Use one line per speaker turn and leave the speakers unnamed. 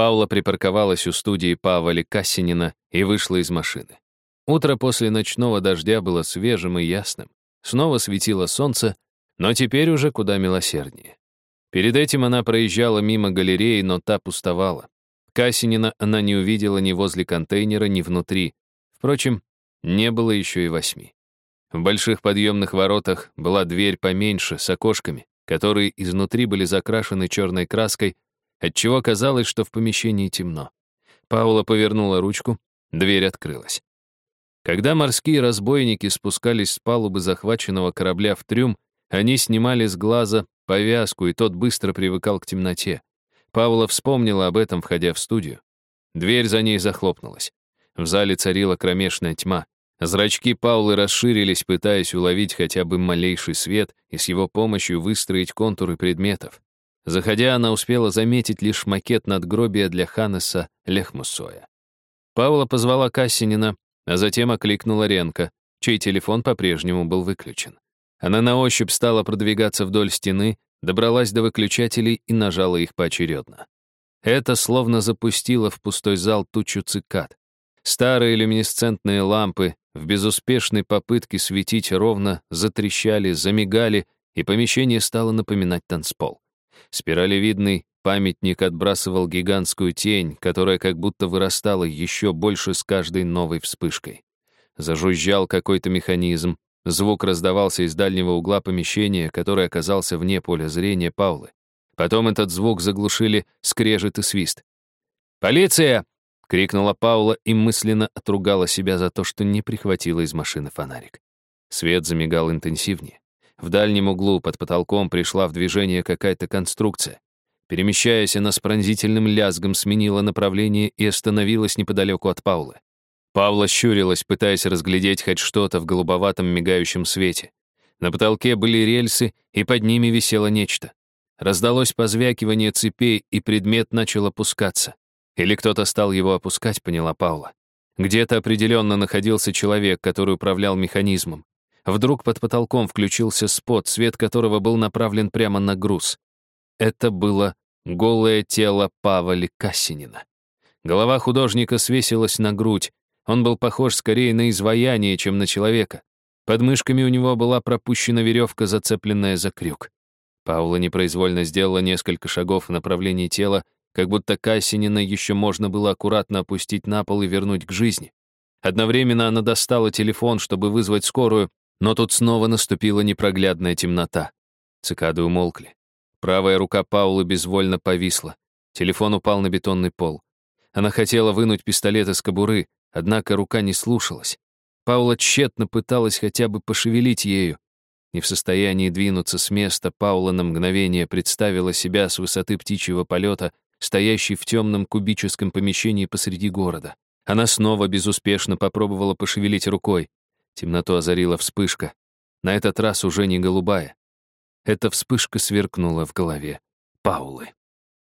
Паула припарковалась у студии Павали Кассинина и вышла из машины. Утро после ночного дождя было свежим и ясным. Снова светило солнце, но теперь уже куда милосерднее. Перед этим она проезжала мимо галереи, но та пустовала. Кассинина она не увидела ни возле контейнера, ни внутри. Впрочем, не было еще и восьми. В больших подъемных воротах была дверь поменьше, с окошками, которые изнутри были закрашены черной краской, отчего казалось, что в помещении темно. Паула повернула ручку, дверь открылась. Когда морские разбойники спускались с палубы захваченного корабля в трюм, они снимали с глаза повязку, и тот быстро привыкал к темноте. Паула вспомнила об этом, входя в студию. Дверь за ней захлопнулась. В зале царила кромешная тьма. Зрачки Паулы расширились, пытаясь уловить хотя бы малейший свет и с его помощью выстроить контуры предметов. Заходя, она успела заметить лишь макет надгробия для Ханнеса Лехмусоя. Паула позвала Кассинина, а затем окликнула Ренка, чей телефон по-прежнему был выключен. Она на ощупь стала продвигаться вдоль стены, добралась до выключателей и нажала их поочередно. Это словно запустило в пустой зал тучу цикад. Старые люминесцентные лампы в безуспешной попытке светить ровно затрещали, замигали, и помещение стало напоминать танцпол. Спиралевидный памятник отбрасывал гигантскую тень, которая как будто вырастала еще больше с каждой новой вспышкой. Зажужжал какой-то механизм, звук раздавался из дальнего угла помещения, который оказался вне поля зрения Паулы. Потом этот звук заглушили скрежет и свист. «Полиция!» — крикнула Паула и мысленно отругала себя за то, что не прихватила из машины фонарик. Свет замигал интенсивнее. В дальнем углу под потолком пришла в движение какая-то конструкция. Перемещаясь, она с пронзительным лязгом сменила направление и остановилась неподалеку от Паулы. Павла щурилась, пытаясь разглядеть хоть что-то в голубоватом мигающем свете. На потолке были рельсы, и под ними висело нечто. Раздалось позвякивание цепей, и предмет начал опускаться. Или кто-то стал его опускать, поняла Паула. Где-то определенно находился человек, который управлял механизмом. Вдруг под потолком включился спот, свет которого был направлен прямо на груз. Это было голое тело Павла Кассинина. Голова художника свесилась на грудь. Он был похож скорее на изваяние, чем на человека. Под мышками у него была пропущена веревка, зацепленная за крюк. Паула непроизвольно сделала несколько шагов в направлении тела, как будто Кассинина еще можно было аккуратно опустить на пол и вернуть к жизни. Одновременно она достала телефон, чтобы вызвать скорую, но тут снова наступила непроглядная темнота. Цикады умолкли. Правая рука Паулы безвольно повисла. Телефон упал на бетонный пол. Она хотела вынуть пистолет из кобуры, однако рука не слушалась. Паула тщетно пыталась хотя бы пошевелить ею. Не в состоянии двинуться с места, Паула на мгновение представила себя с высоты птичьего полета, стоящей в темном кубическом помещении посреди города. Она снова безуспешно попробовала пошевелить рукой. Темноту озарила вспышка. На этот раз уже не голубая. Эта вспышка сверкнула в голове Паулы.